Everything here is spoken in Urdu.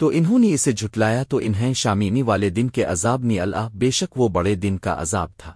تو انہوں نے اسے جھٹلایا تو انہیں شامینی والے دن کے عذاب نی اللہ بے شک وہ بڑے دن کا عذاب تھا۔